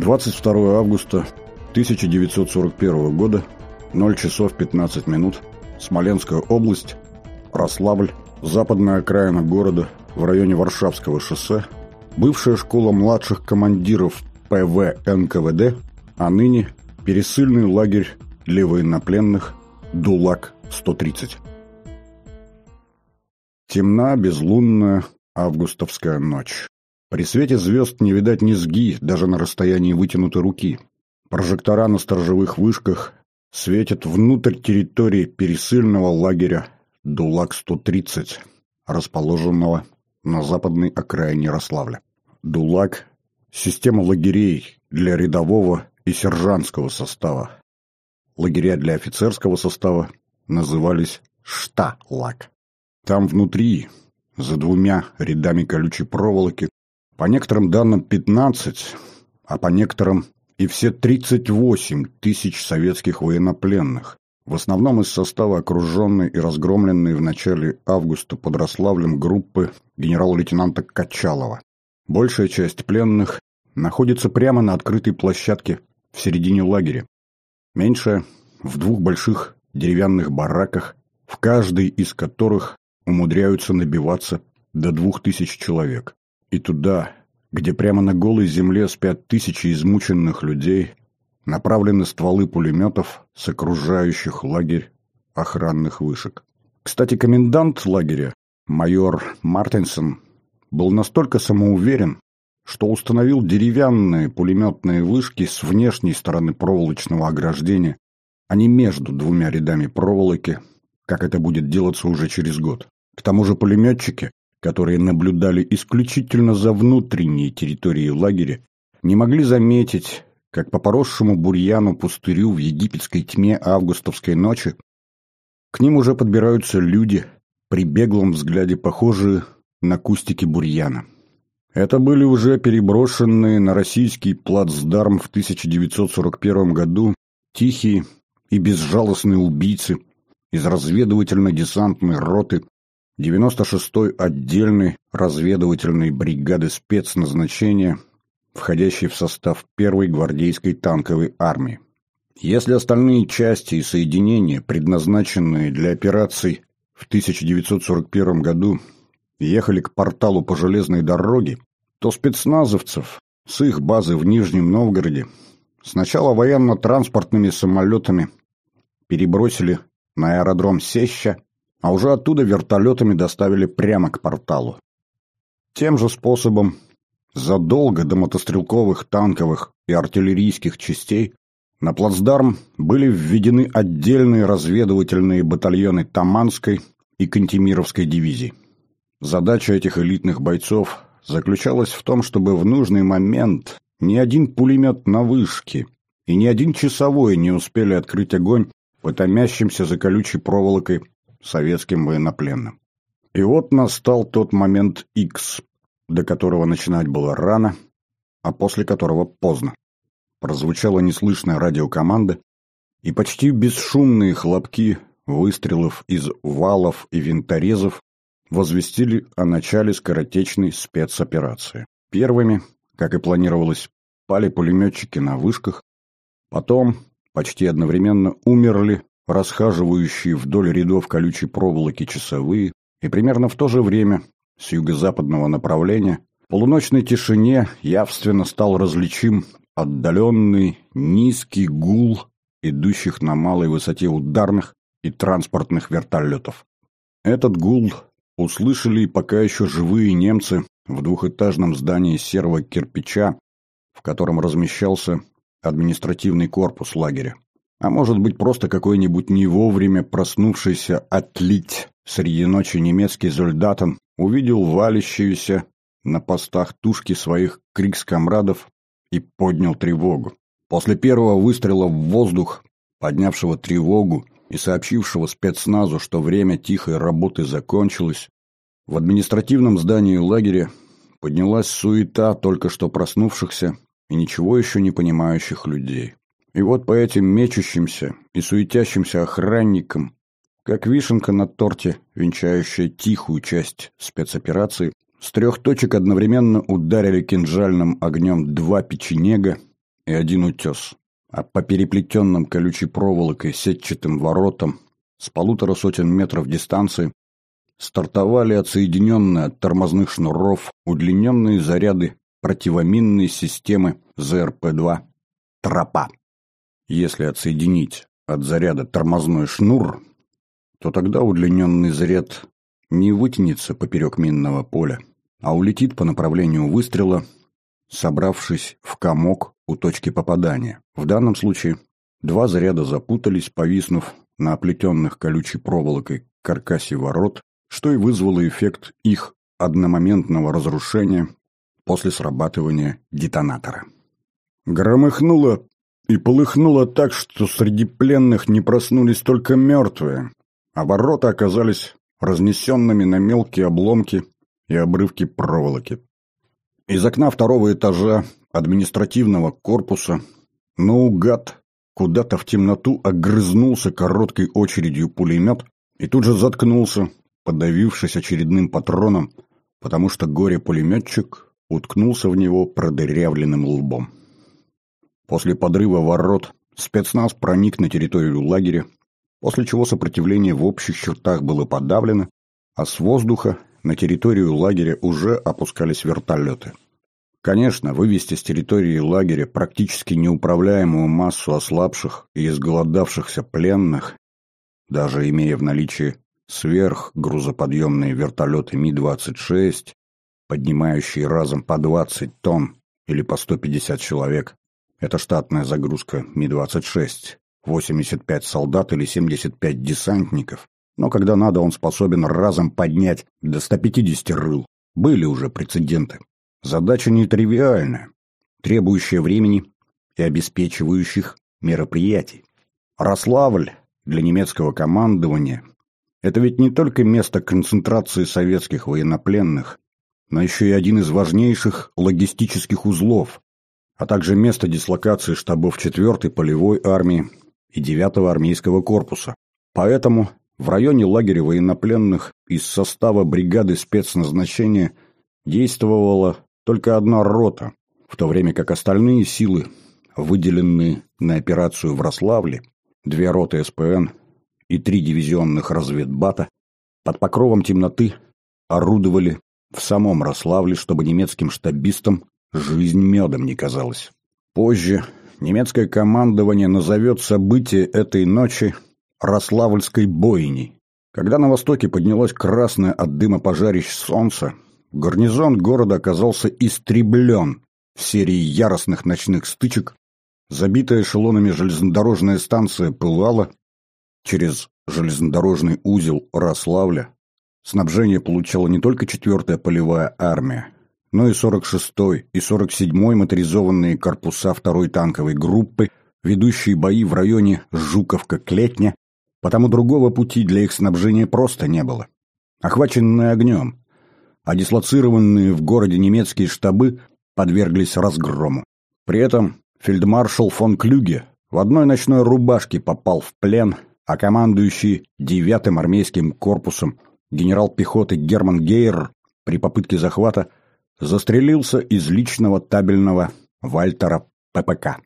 22 августа 1941 года, 0 часов 15 минут, Смоленская область, Рославль, западная окраина города, в районе Варшавского шоссе, бывшая школа младших командиров ПВ НКВД, а ныне пересыльный лагерь для военнопленных ДУЛАК-130. Темна, безлунная августовская ночь. При свете звезд не видать низги, даже на расстоянии вытянутой руки. Прожектора на сторожевых вышках светят внутрь территории пересыльного лагеря ДУЛАК-130, расположенного на западной окраине Ярославля. ДУЛАК – система лагерей для рядового и сержантского состава. Лагеря для офицерского состава назывались ШТА-ЛАК. Там внутри, за двумя рядами колючей проволоки, по некоторым данным 15, а по некоторым и все 38 тысяч советских военнопленных, в основном из состава окруженной и разгромленной в начале августа под Рославлем группы генерал-лейтенанта Качалова. Большая часть пленных находится прямо на открытой площадке в середине лагеря. Меньшая – в двух больших деревянных бараках, в каждой из которых умудряются набиваться до двух тысяч человек. И туда, где прямо на голой земле спят тысячи измученных людей, направлены стволы пулеметов с окружающих лагерь охранных вышек. Кстати, комендант лагеря, майор Мартинсон, был настолько самоуверен, что установил деревянные пулеметные вышки с внешней стороны проволочного ограждения, а не между двумя рядами проволоки, как это будет делаться уже через год. К тому же пулеметчики, которые наблюдали исключительно за внутренней территорией лагеря, не могли заметить, как по поросшему бурьяну пустырю в египетской тьме августовской ночи к ним уже подбираются люди, при беглом взгляде похожие на кустики бурьяна. Это были уже переброшенные на российский плацдарм в 1941 году тихие и безжалостные убийцы из разведывательно-десантной роты 96-й отдельной разведывательной бригады спецназначения, входящей в состав первой гвардейской танковой армии. Если остальные части и соединения, предназначенные для операций в 1941 году, ехали к порталу по железной дороге, то спецназовцев с их базы в Нижнем Новгороде сначала военно-транспортными самолетами перебросили на аэродром Сеща, а уже оттуда вертолетами доставили прямо к порталу. Тем же способом задолго до мотострелковых, танковых и артиллерийских частей на плацдарм были введены отдельные разведывательные батальоны Таманской и Кантемировской дивизий. Задача этих элитных бойцов заключалась в том, чтобы в нужный момент ни один пулемет на вышке и ни один часовой не успели открыть огонь по томящимся за колючей проволокой советским военнопленным. И вот настал тот момент X, до которого начинать было рано, а после которого поздно. Прозвучала неслышная радиокоманда, и почти бесшумные хлопки выстрелов из валов и винторезов возвестили о начале скоротечной спецоперации. Первыми, как и планировалось, пали пулеметчики на вышках, потом почти одновременно умерли расхаживающие вдоль рядов колючей проволоки часовые, и примерно в то же время с юго-западного направления в полуночной тишине явственно стал различим отдаленный низкий гул идущих на малой высоте ударных и транспортных вертолетов. Этот гул услышали пока еще живые немцы в двухэтажном здании серого кирпича, в котором размещался административный корпус лагеря. А может быть просто какой-нибудь не вовремя проснувшийся отлить среди ночи немецкий зольдатом увидел валящуюся на постах тушки своих крикскомрадов и поднял тревогу. После первого выстрела в воздух, поднявшего тревогу и сообщившего спецназу, что время тихой работы закончилось, в административном здании лагеря поднялась суета только что проснувшихся и ничего еще не понимающих людей. И вот по этим мечущимся и суетящимся охранникам, как вишенка на торте, венчающая тихую часть спецоперации, с трех точек одновременно ударили кинжальным огнем два печенега и один утес. А по переплетенным колючей проволокой сетчатым воротам с полутора сотен метров дистанции стартовали отсоединенные от тормозных шнуров удлиненные заряды противоминной системы ЗРП-2 «Тропа». Если отсоединить от заряда тормозной шнур, то тогда удлиненный заряд не вытянется поперек минного поля, а улетит по направлению выстрела, собравшись в комок у точки попадания. В данном случае два заряда запутались, повиснув на оплетенных колючей проволокой каркасе ворот, что и вызвало эффект их одномоментного разрушения после срабатывания детонатора. Громыхнуло и полыхнуло так, что среди пленных не проснулись только мертвые, а ворота оказались разнесенными на мелкие обломки и обрывки проволоки. Из окна второго этажа административного корпуса наугад куда-то в темноту огрызнулся короткой очередью пулемет и тут же заткнулся, подавившись очередным патроном, потому что горе-пулеметчик уткнулся в него продырявленным лбом. После подрыва ворот спецназ проник на территорию лагеря, после чего сопротивление в общих чертах было подавлено, а с воздуха на территорию лагеря уже опускались вертолеты. Конечно, вывести с территории лагеря практически неуправляемую массу ослабших и изголодавшихся пленных, даже имея в наличии сверхгрузоподъемные вертолеты Ми-26, поднимающие разом по 20 тонн или по 150 человек, это штатная загрузка Ми-26, 85 солдат или 75 десантников, но когда надо, он способен разом поднять до 150 рыл. Были уже прецеденты. Задача нетривиальная, требующая времени и обеспечивающих мероприятий. Рославль для немецкого командования – это ведь не только место концентрации советских военнопленных, но еще и один из важнейших логистических узлов, а также место дислокации штабов 4-й полевой армии и 9-го армейского корпуса. Поэтому в районе лагеря военнопленных из состава бригады спецназначения действовала только одна рота, в то время как остальные силы, выделенные на операцию в Рославле, две роты СПН и три дивизионных разведбата, под покровом темноты орудовали в самом Рославле, чтобы немецким штабистам жизнь медом не казалась. Позже немецкое командование назовет события этой ночи Рославльской бойней. Когда на востоке поднялось красное от дыма пожарищ солнце, гарнизон города оказался истреблен в серии яростных ночных стычек, забитая эшелонами железнодорожная станция пылала, через железнодорожный узел Рославля снабжение получала не только 4-я полевая армия, но и 46-й и 47-й моторизованные корпуса 2-й танковой группы, ведущие бои в районе Жуковка-Клетня, потому другого пути для их снабжения просто не было. Охваченные огнем, а дислоцированные в городе немецкие штабы подверглись разгрому. При этом фельдмаршал фон Клюге в одной ночной рубашке попал в плен, а командующий девятым армейским корпусом генерал пехоты Герман Гейер при попытке захвата застрелился из личного табельного Вальтера ППК.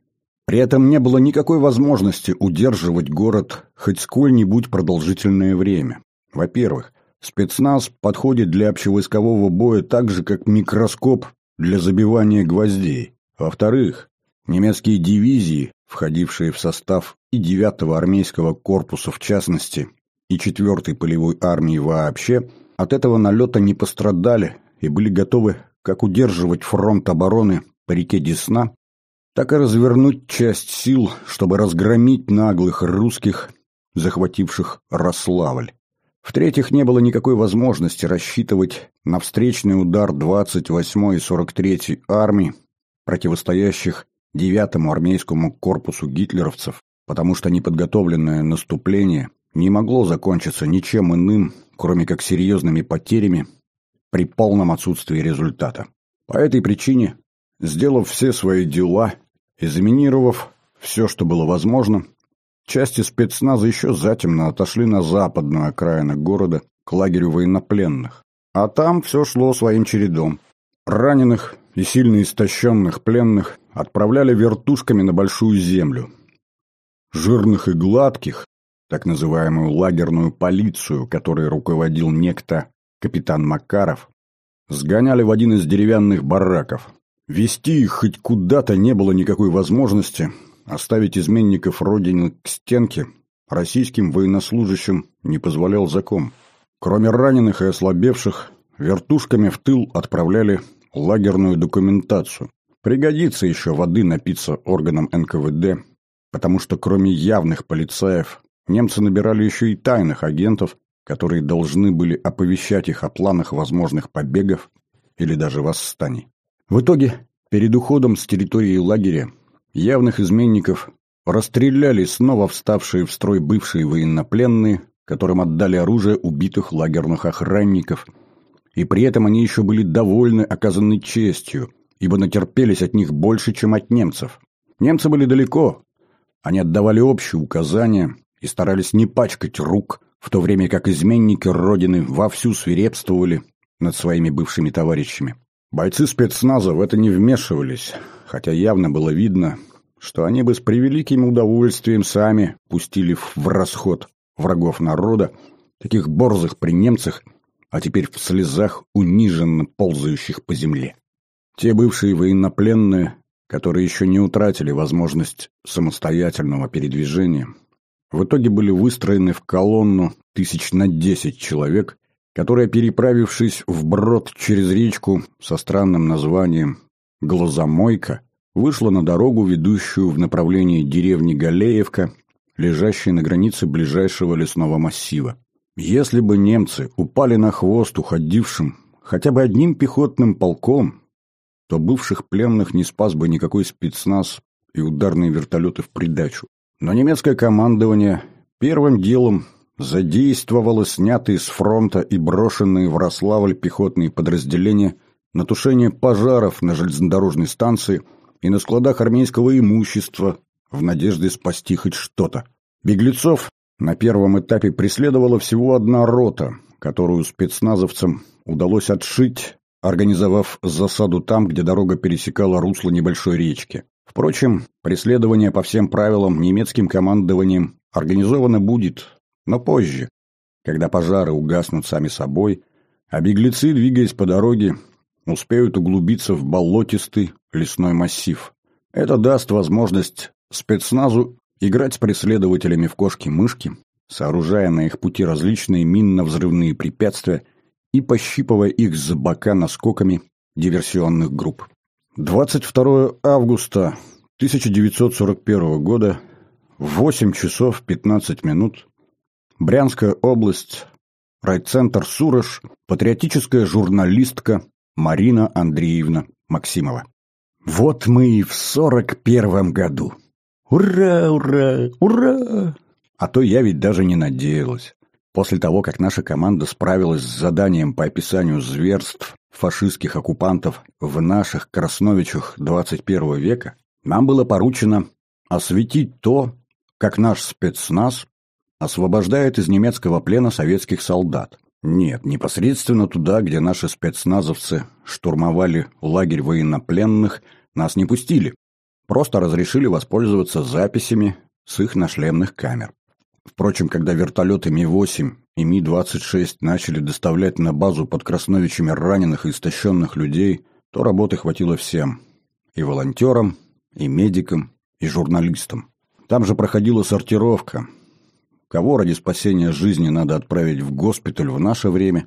При этом не было никакой возможности удерживать город хоть сколь-нибудь продолжительное время. Во-первых, Спецназ подходит для общевойскового боя так же, как микроскоп для забивания гвоздей. Во-вторых, немецкие дивизии, входившие в состав и 9-го армейского корпуса в частности, и 4-й полевой армии вообще, от этого налета не пострадали и были готовы как удерживать фронт обороны по реке Десна, так и развернуть часть сил, чтобы разгромить наглых русских, захвативших Рославль. В-третьих, не было никакой возможности рассчитывать на встречный удар 28-й и 43-й армий, противостоящих 9-му армейскому корпусу гитлеровцев, потому что неподготовленное наступление не могло закончиться ничем иным, кроме как серьезными потерями при полном отсутствии результата. По этой причине, сделав все свои дела и заминировав все, что было возможно, Части спецназа еще затемно отошли на западную окраину города к лагерю военнопленных. А там все шло своим чередом. Раненых и сильно истощенных пленных отправляли вертушками на Большую Землю. Жирных и гладких, так называемую лагерную полицию, которой руководил некто капитан Макаров, сгоняли в один из деревянных бараков. Вести их хоть куда-то не было никакой возможности, оставить изменников родины к стенке российским военнослужащим не позволял закон. Кроме раненых и ослабевших, вертушками в тыл отправляли лагерную документацию. Пригодится еще воды напиться органам НКВД, потому что кроме явных полицаев, немцы набирали еще и тайных агентов, которые должны были оповещать их о планах возможных побегов или даже восстаний. В итоге, перед уходом с территории лагеря, явных изменников расстреляли снова вставшие в строй бывшие военнопленные, которым отдали оружие убитых лагерных охранников, и при этом они еще были довольны оказанной честью, ибо натерпелись от них больше, чем от немцев. Немцы были далеко, они отдавали общие указания и старались не пачкать рук, в то время как изменники Родины вовсю свирепствовали над своими бывшими товарищами. Бойцы спецназа в это не вмешивались, хотя явно было видно, что они бы с превеликим удовольствием сами пустили в расход врагов народа, таких борзых при немцах, а теперь в слезах униженно ползающих по земле. Те бывшие военнопленные, которые еще не утратили возможность самостоятельного передвижения, в итоге были выстроены в колонну тысяч на десять человек, которая, переправившись вброд через речку со странным названием «Глазомойка», вышла на дорогу, ведущую в направлении деревни Галеевка, лежащей на границе ближайшего лесного массива. Если бы немцы упали на хвост уходившим хотя бы одним пехотным полком, то бывших пленных не спас бы никакой спецназ и ударные вертолеты в придачу. Но немецкое командование первым делом задействовало снятые с фронта и брошенные в Рославль пехотные подразделения на тушение пожаров на железнодорожной станции и на складах армейского имущества в надежде спасти хоть что-то. Беглецов на первом этапе преследовала всего одна рота, которую спецназовцам удалось отшить, организовав засаду там, где дорога пересекала русло небольшой речки. Впрочем, преследование по всем правилам немецким командованием организовано будет, но позже, когда пожары угаснут сами собой, а беглецы, двигаясь по дороге, успеют углубиться в болотистый лесной массив. Это даст возможность спецназу играть с преследователями в кошки-мышки, сооружая на их пути различные минно-взрывные препятствия и пощипывая их с бока наскоками диверсионных групп. 22 августа 1941 года, 8 часов 15 минут, Брянская область, райцентр Сурож, патриотическая журналистка Марина Андреевна Максимова. Вот мы и в сорок первом году. Ура, ура, ура! А то я ведь даже не надеялась. После того, как наша команда справилась с заданием по описанию зверств фашистских оккупантов в наших Красновичах 21 века, нам было поручено осветить то, как наш спецназ освобождает из немецкого плена советских солдат. Нет, непосредственно туда, где наши спецназовцы штурмовали лагерь военнопленных, нас не пустили. Просто разрешили воспользоваться записями с их нашлемных камер. Впрочем, когда вертолеты Ми-8 и Ми-26 начали доставлять на базу под Красновичами раненых и истощенных людей, то работы хватило всем. И волонтерам, и медикам, и журналистам. Там же проходила сортировка, Кого ради спасения жизни надо отправить в госпиталь в наше время,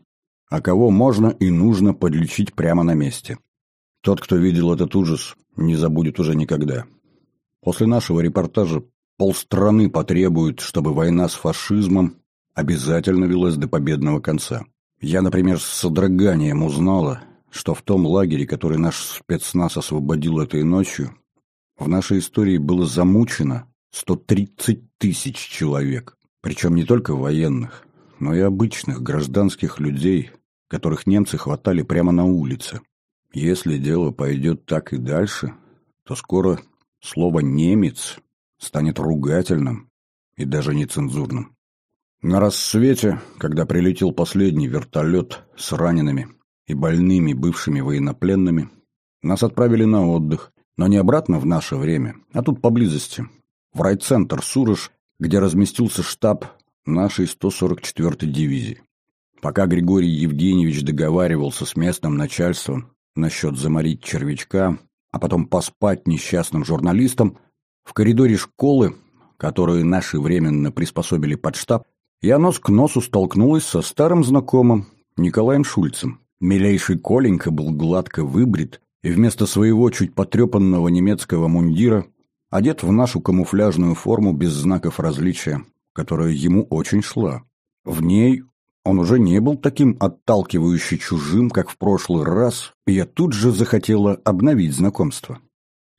а кого можно и нужно подлечить прямо на месте. Тот, кто видел этот ужас, не забудет уже никогда. После нашего репортажа полстраны потребует, чтобы война с фашизмом обязательно велась до победного конца. Я, например, с содроганием узнала, что в том лагере, который наш спецназ освободил этой ночью, в нашей истории было замучено 130 тысяч человек. Причем не только военных, но и обычных гражданских людей, которых немцы хватали прямо на улице. Если дело пойдет так и дальше, то скоро слово «немец» станет ругательным и даже нецензурным. На рассвете, когда прилетел последний вертолет с ранеными и больными бывшими военнопленными, нас отправили на отдых, Но не обратно в наше время, а тут поблизости, в райцентр Сурож, где разместился штаб нашей 144-й дивизии. Пока Григорий Евгеньевич договаривался с местным начальством насчет заморить червячка, а потом поспать несчастным журналистам, в коридоре школы, которую наши временно приспособили под штаб, я нос к носу столкнулась со старым знакомым Николаем Шульцем. Милейший Коленька был гладко выбрит и вместо своего чуть потрепанного немецкого мундира одет в нашу камуфляжную форму без знаков различия, которая ему очень шла. В ней он уже не был таким отталкивающе чужим, как в прошлый раз, и я тут же захотела обновить знакомство.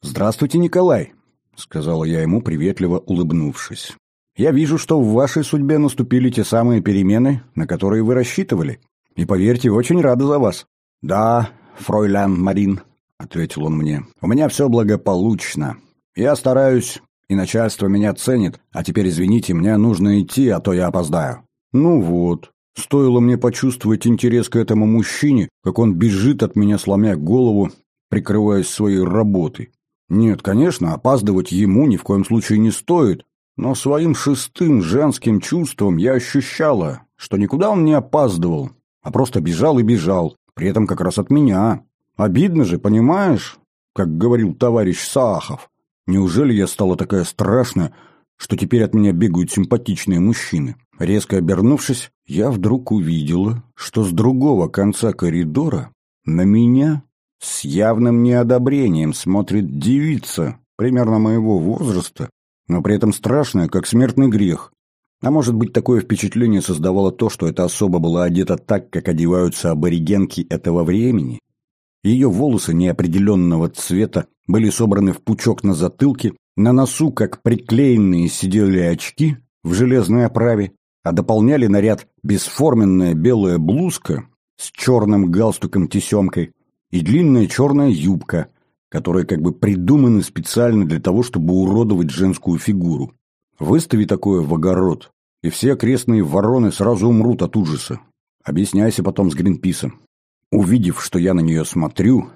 «Здравствуйте, Николай», — сказала я ему, приветливо улыбнувшись. «Я вижу, что в вашей судьбе наступили те самые перемены, на которые вы рассчитывали. И, поверьте, очень рада за вас». «Да, фройлян Марин», — ответил он мне, — «у меня все благополучно. Я стараюсь, и начальство меня ценит, а теперь, извините, мне нужно идти, а то я опоздаю». «Ну вот», Стоило мне почувствовать интерес к этому мужчине, как он бежит от меня, сломя голову, прикрываясь своей работой. Нет, конечно, опаздывать ему ни в коем случае не стоит, но своим шестым женским чувством я ощущала, что никуда он не опаздывал, а просто бежал и бежал, при этом как раз от меня. Обидно же, понимаешь, как говорил товарищ Саахов. Неужели я стала такая страшная, что теперь от меня бегают симпатичные мужчины? Резко обернувшись, я вдруг увидела, что с другого конца коридора на меня с явным неодобрением смотрит девица, примерно моего возраста, но при этом страшная, как смертный грех. А может быть, такое впечатление создавало то, что эта особа была одета так, как одеваются аборигенки этого времени. Ее волосы неопределенного цвета были собраны в пучок на затылке, на носу, как приклеенные, сидели очки в железной оправе, а дополняли наряд бесформенная белая блузка с черным галстуком-тесемкой и длинная черная юбка, которые как бы придуманы специально для того, чтобы уродовать женскую фигуру. Выстави такое в огород, и все окрестные вороны сразу умрут от ужаса. Объясняйся потом с Гринписом. Увидев, что я на нее смотрю,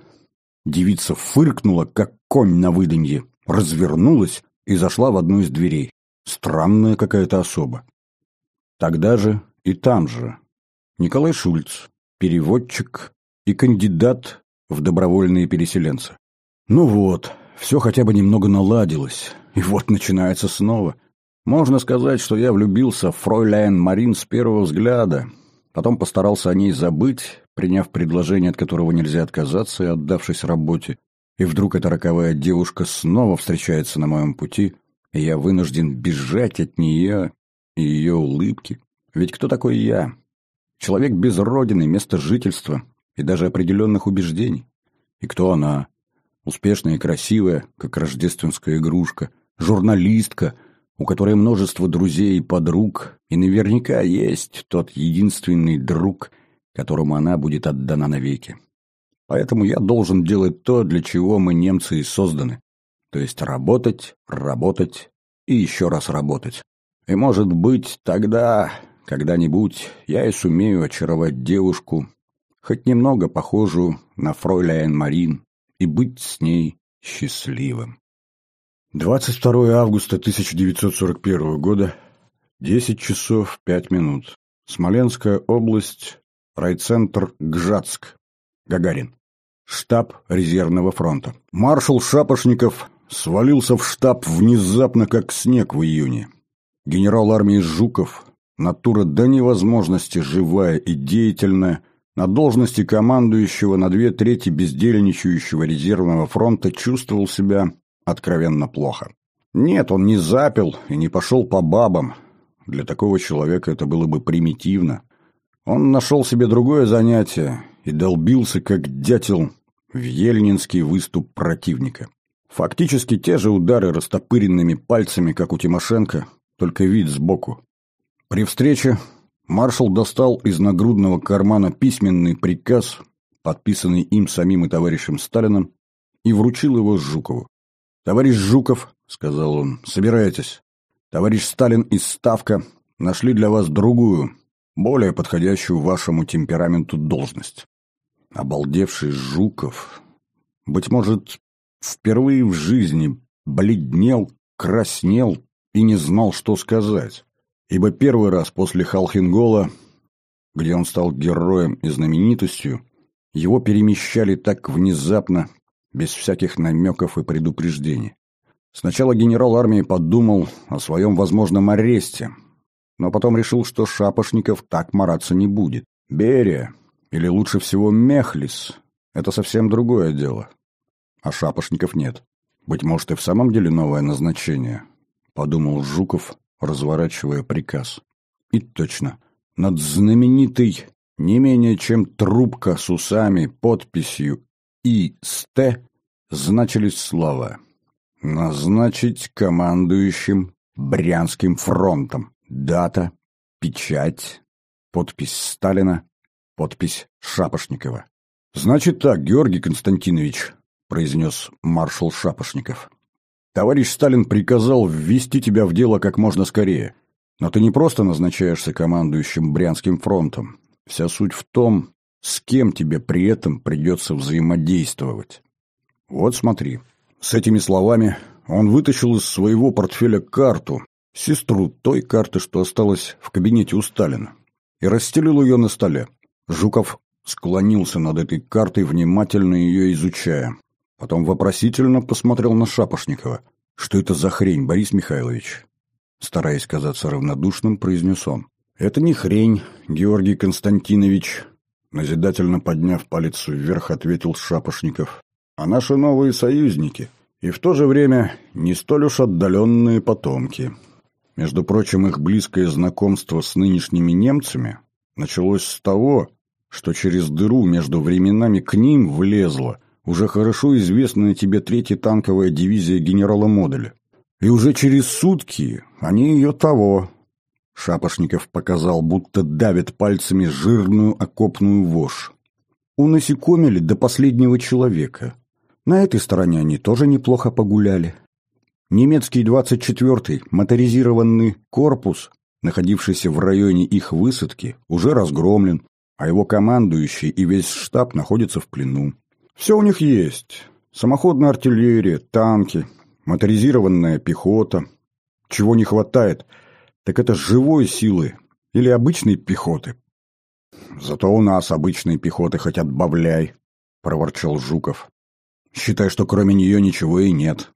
девица фыркнула, как конь на выданье, развернулась и зашла в одну из дверей. Странная какая-то особа. Тогда же и там же Николай Шульц, переводчик и кандидат в добровольные переселенцы. Ну вот, все хотя бы немного наладилось, и вот начинается снова. Можно сказать, что я влюбился в фройляйн Марин с первого взгляда, потом постарался о ней забыть, приняв предложение, от которого нельзя отказаться, и отдавшись работе. И вдруг эта роковая девушка снова встречается на моем пути, и я вынужден бежать от нее и ее улыбки. Ведь кто такой я? Человек без родины, места жительства и даже определенных убеждений. И кто она? Успешная и красивая, как рождественская игрушка, журналистка, у которой множество друзей и подруг, и наверняка есть тот единственный друг, которому она будет отдана навеки. Поэтому я должен делать то, для чего мы, немцы, и созданы. То есть работать, работать и еще раз работать. И, может быть, тогда, когда-нибудь, я и сумею очаровать девушку, хоть немного похожую на фройляйн Марин, и быть с ней счастливым. 22 августа 1941 года, 10 часов 5 минут. Смоленская область, райцентр Гжатск, Гагарин. Штаб резервного фронта. Маршал Шапошников свалился в штаб внезапно, как снег в июне. Генерал армии Жуков, натура до невозможности живая и деятельная, на должности командующего на две трети бездельничающего резервного фронта чувствовал себя откровенно плохо. Нет, он не запил и не пошел по бабам. Для такого человека это было бы примитивно. Он нашел себе другое занятие и долбился, как дятел, в ельнинский выступ противника. Фактически те же удары растопыренными пальцами, как у Тимошенко, только вид сбоку. При встрече маршал достал из нагрудного кармана письменный приказ, подписанный им самим и товарищем Сталиным, и вручил его Жукову. «Товарищ Жуков», — сказал он, — «собирайтесь. Товарищ Сталин и Ставка нашли для вас другую, более подходящую вашему темпераменту должность». Обалдевший Жуков, быть может, впервые в жизни бледнел, краснел и не знал, что сказать. Ибо первый раз после Халхингола, где он стал героем и знаменитостью, его перемещали так внезапно, без всяких намеков и предупреждений. Сначала генерал армии подумал о своем возможном аресте, но потом решил, что Шапошников так мараться не будет. Берия, или лучше всего Мехлис, это совсем другое дело. А Шапошников нет. Быть может, и в самом деле новое назначение, подумал Жуков, разворачивая приказ. И точно, над знаменитой, не менее чем трубка с усами, подписью «И.Ст» значились слова «Назначить командующим Брянским фронтом». Дата, печать, подпись Сталина, подпись Шапошникова. «Значит так, Георгий Константинович», — произнес маршал Шапошников. «Товарищ Сталин приказал ввести тебя в дело как можно скорее. Но ты не просто назначаешься командующим Брянским фронтом. Вся суть в том, с кем тебе при этом придется взаимодействовать. Вот смотри. С этими словами он вытащил из своего портфеля карту, сестру той карты, что осталась в кабинете у Сталина, и расстелил ее на столе. Жуков склонился над этой картой, внимательно ее изучая. Потом вопросительно посмотрел на Шапошникова. «Что это за хрень, Борис Михайлович?» Стараясь казаться равнодушным, произнес он. «Это не хрень, Георгий Константинович», назидательно подняв палец вверх, ответил Шапошников. «А наши новые союзники, и в то же время не столь уж отдаленные потомки. Между прочим, их близкое знакомство с нынешними немцами началось с того, что через дыру между временами к ним влезла уже хорошо известная тебе третья танковая дивизия генерала Моделя. И уже через сутки они ее того. Шапошников показал, будто давит пальцами жирную окопную вошь. Унасекомили до последнего человека. На этой стороне они тоже неплохо погуляли. Немецкий 24-й моторизированный корпус, находившийся в районе их высадки, уже разгромлен, а его командующий и весь штаб находятся в плену. Все у них есть. Самоходная артиллерия, танки, моторизированная пехота. Чего не хватает, так это живой силы или обычной пехоты. Зато у нас обычной пехоты хоть отбавляй, проворчал Жуков. Считай, что кроме нее ничего и нет.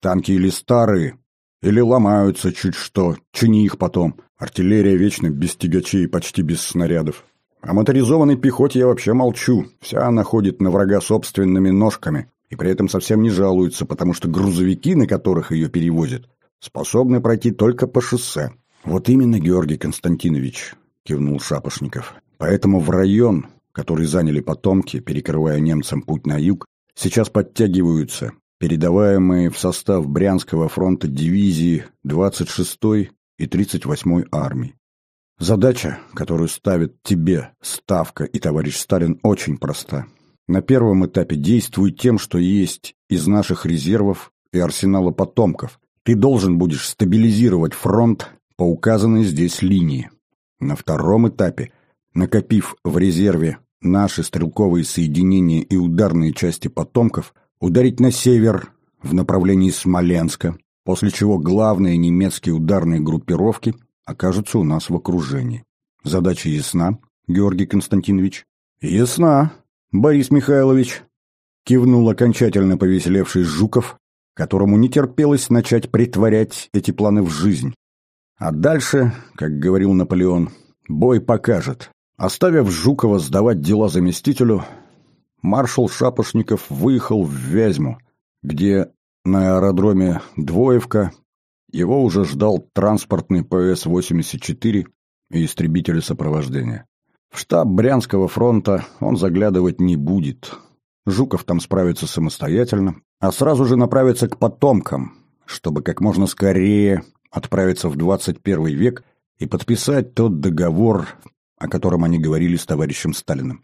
Танки или старые, или ломаются чуть что, чини их потом. Артиллерия вечно без тягачей и почти без снарядов. О моторизованной пехоте я вообще молчу. Вся она ходит на врага собственными ножками. И при этом совсем не жалуется, потому что грузовики, на которых ее перевозят, способны пройти только по шоссе. Вот именно, Георгий Константинович, кивнул Шапошников. Поэтому в район, который заняли потомки, перекрывая немцам путь на юг, сейчас подтягиваются передаваемые в состав Брянского фронта дивизии 26-й и 38-й армий. Задача, которую ставит тебе Ставка и товарищ Сталин, очень проста. На первом этапе действуй тем, что есть из наших резервов и арсенала потомков. Ты должен будешь стабилизировать фронт по указанной здесь линии. На втором этапе, накопив в резерве наши стрелковые соединения и ударные части потомков, ударить на север в направлении Смоленска, после чего главные немецкие ударные группировки – окажутся у нас в окружении. Задача ясна, Георгий Константинович? Ясна, Борис Михайлович. Кивнул окончательно повеселевший Жуков, которому не терпелось начать притворять эти планы в жизнь. А дальше, как говорил Наполеон, бой покажет. Оставив Жукова сдавать дела заместителю, маршал Шапошников выехал в Вязьму, где на аэродроме Двоевка его уже ждал транспортный ПС-84 и истребители сопровождения. В штаб Брянского фронта он заглядывать не будет. Жуков там справится самостоятельно, а сразу же направится к потомкам, чтобы как можно скорее отправиться в 21 век и подписать тот договор, о котором они говорили с товарищем Сталиным.